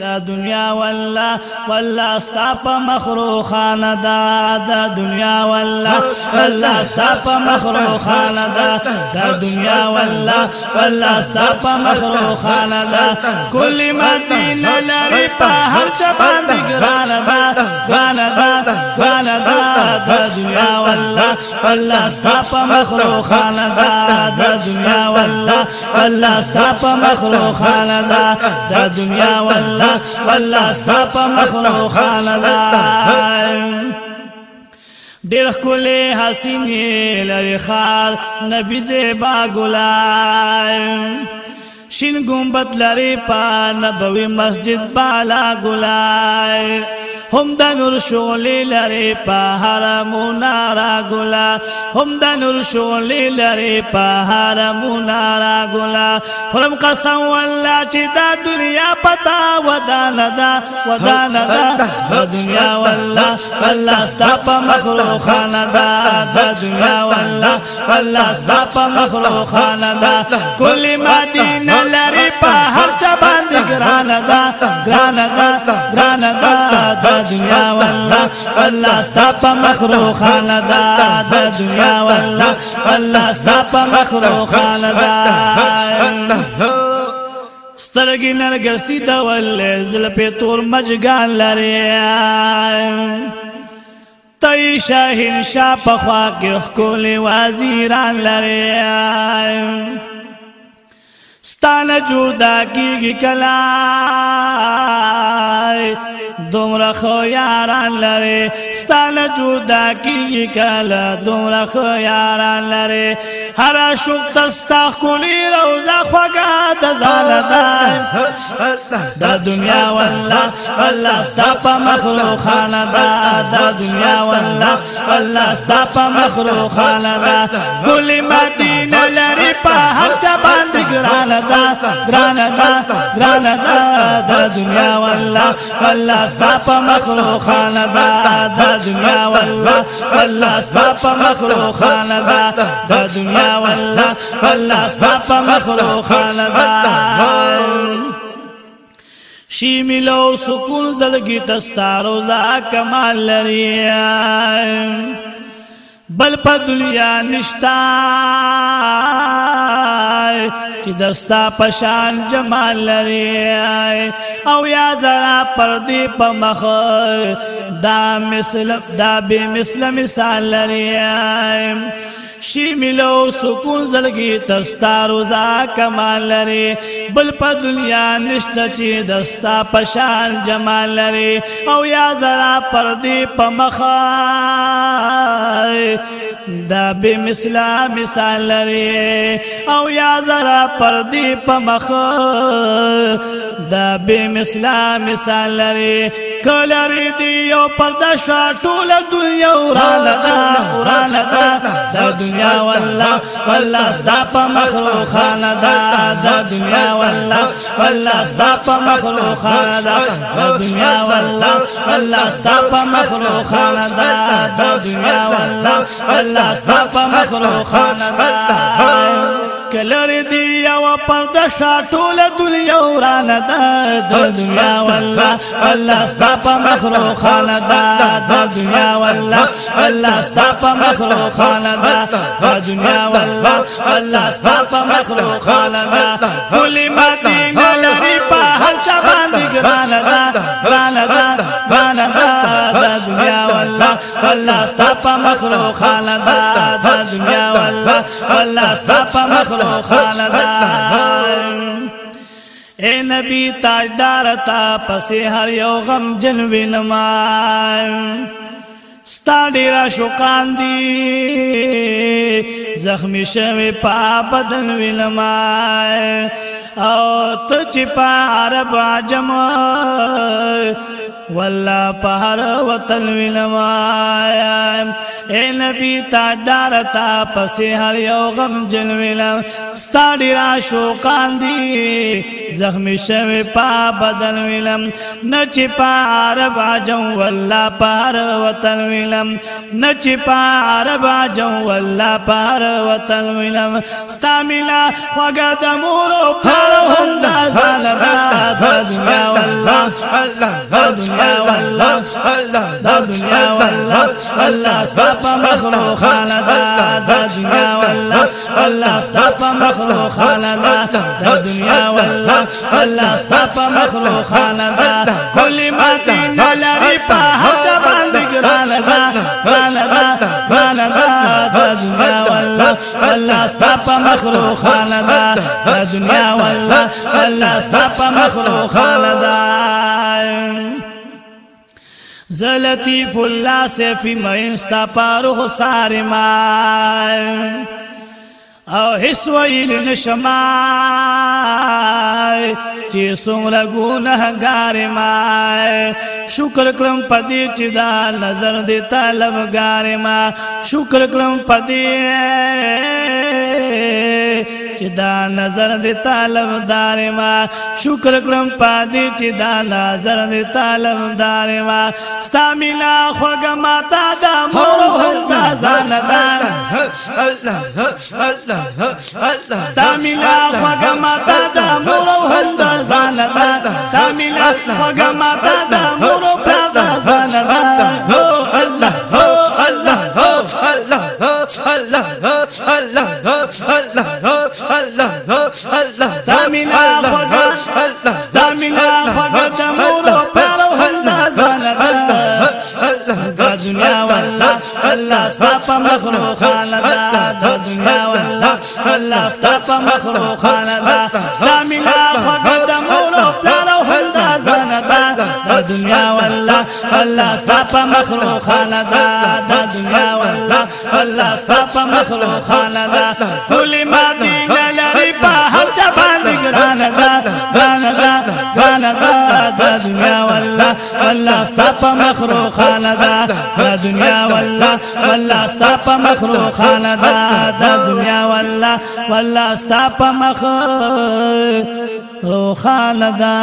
دا دنیا والله والله ستا په مخروخانه دا دا دنیا والله والله ستا په مخروخانه دا دا دنیا والله والله ستا په مخروخانه دا کلمات نه لري په هر چا باندې ګرانه دا ګرانه دا الله ستا په مخلوقانه دا د دنیا والله الله ستا په مخلوقانه دا د دنیا والله الله ستا په مخلوقانه دا ډېر خلې حسینې لري خار نبی زیبا ګلای شین ګمبت لري په نبوي مسجد بالا ګلای هم د نور شغلې لري په حرمونه را ګلا هم د نور شغلې لري په حرمونه را ګلا خرم قسم والله چې دا دنیا پتا ودانه دا ودانه دا دنیا والله الله ستا په مخلوقانه دا دا دنیا والله الله ستا په مخلوقانه دا کلی مدینه لري په هر چا باندې ګرانه دا ګرانه دا ګرانه دا دنیا والله الله ستا په مخروخ نه دا د دنیا والله الله ستا په مخروخ نه دا سترګې نرګسي دا ولې زل په تور مجګان لري تای شاهین شاه په خوا کې خپل وزیران لري ستانه جوړه کیږي کلا دومره خو یاران لري ستاله جدا کیږي کله دومره خو یاران لري هر شوق تستا کولی روزه خوګه د زاله دا د دنیا والله الله ستا په مخلوقانه دا د دنیا والله الله ستا په مخلوقانه دا کلی مدینه په هر چا باندې ګران دا ګران دا ګران دا د دنیا والله والله ستا په مخلوقان دا د دنیا والله والله ستا په مخلوقان دا د دنیا والله والله ستا په مخلوقان دا شی ملو سکون زلگی تستارو زا کمال لري بل په دنیا نشتا چې دستا پشان جمال لري او یا زرا پردی په مخ دا مثل دا به مثل مثال لري شی ملو سکون زلگی تستا روزا کمال لري بل په دنیا نشته چې دستا پشان جمال لري او یا زرا پردی په مخ دا به مثلا مثال لري او یا زرا پر دی په مخ دا بے مثلا مثال لري کولری دی او پردا شوا ټول دنیا ورانه دا ورانه دا دا دنیا والله والله ستا په مخلوقانه دا دا دنیا والله والله ستا په مخلوقانه دا دا دنیا والله والله ستا په مخلوقانه دا دا دنیا والله والله ستا په مخلوقانه دا لري دی او پر د شاټول دنیا وران دا د دنیا والله الله ستا په مخلوقان دا د دنیا والله الله ستا په مخلوقان دا د دنیا والله الله ستا په مخلوقان دا ولي مدینه والله ستا په مخلو خالدا د دنیا والله والله ستا په مخلو خالدا اے نبی تاجدار تا پسې هر یو غم جن وینما ستا ډیر شوقان دی زخمی شوی پا بدن وینما او ته چې په عرب عجم والله په هر وطن وینم آیا اے نبی تاجدار تا پسې هر یو غم جنویل ستا ډیر شوقان دی زخم شوی پا بدن ویلم نچ پا عرب اجم والله پار وطن ویلم نچ پا عرب اجم والله پار وطن ویلم ستا مینا خوګه د مور او پار هم دا ظالم دنیا والله الله الله الله الله الله الله الله استاپ مخلوق خالدا د دنیا والله والله استاپ مخلوق خالدا د دنیا والله والله استاپ مخلوق خالدا کلی مدینه لري په حج باندې ګران دا ګران دا ګران دا د دنیا والله والله استاپ مخلوق خالدا د دنیا والله والله استاپ مخلوق خالدا زلطیف الله سیفی مینستا پارو سار ما او هیڅ ویل نشما چې څومره ګناهګار ما شکر کړم پدې چې دا نظر دې طلبګار ما شکر کړم پدې چې دا نظر دې طالب دار ما شکر کړم پادې چې دا نظر دې طالب دار ما ستا مینا خوګه ماتا دا مور هندا ځان دا ستا مینا خوګه ماتا دا مور هندا ځان دا ستا مینا خوګه ماتا دا مور الله ستاپ مخلوقان دا د دنیا والله الله ستاپ مخلوقان دا استامینا خود د مور او پلار او هلدا زنه دا د دنیا والله الله ستاپ مخلوقان دا د دنیا الله ستا په مخلو خانه دا ټولې ماتې نه لري په هر چا باندې ګرانه دا ګرانه دا ګرانه دا دا دنیا والله والله ستا په مخلو خانه دا دا دنیا والله والله ستا په مخلو خانه دا دا دنیا والله والله ستا په مخ روخانه دا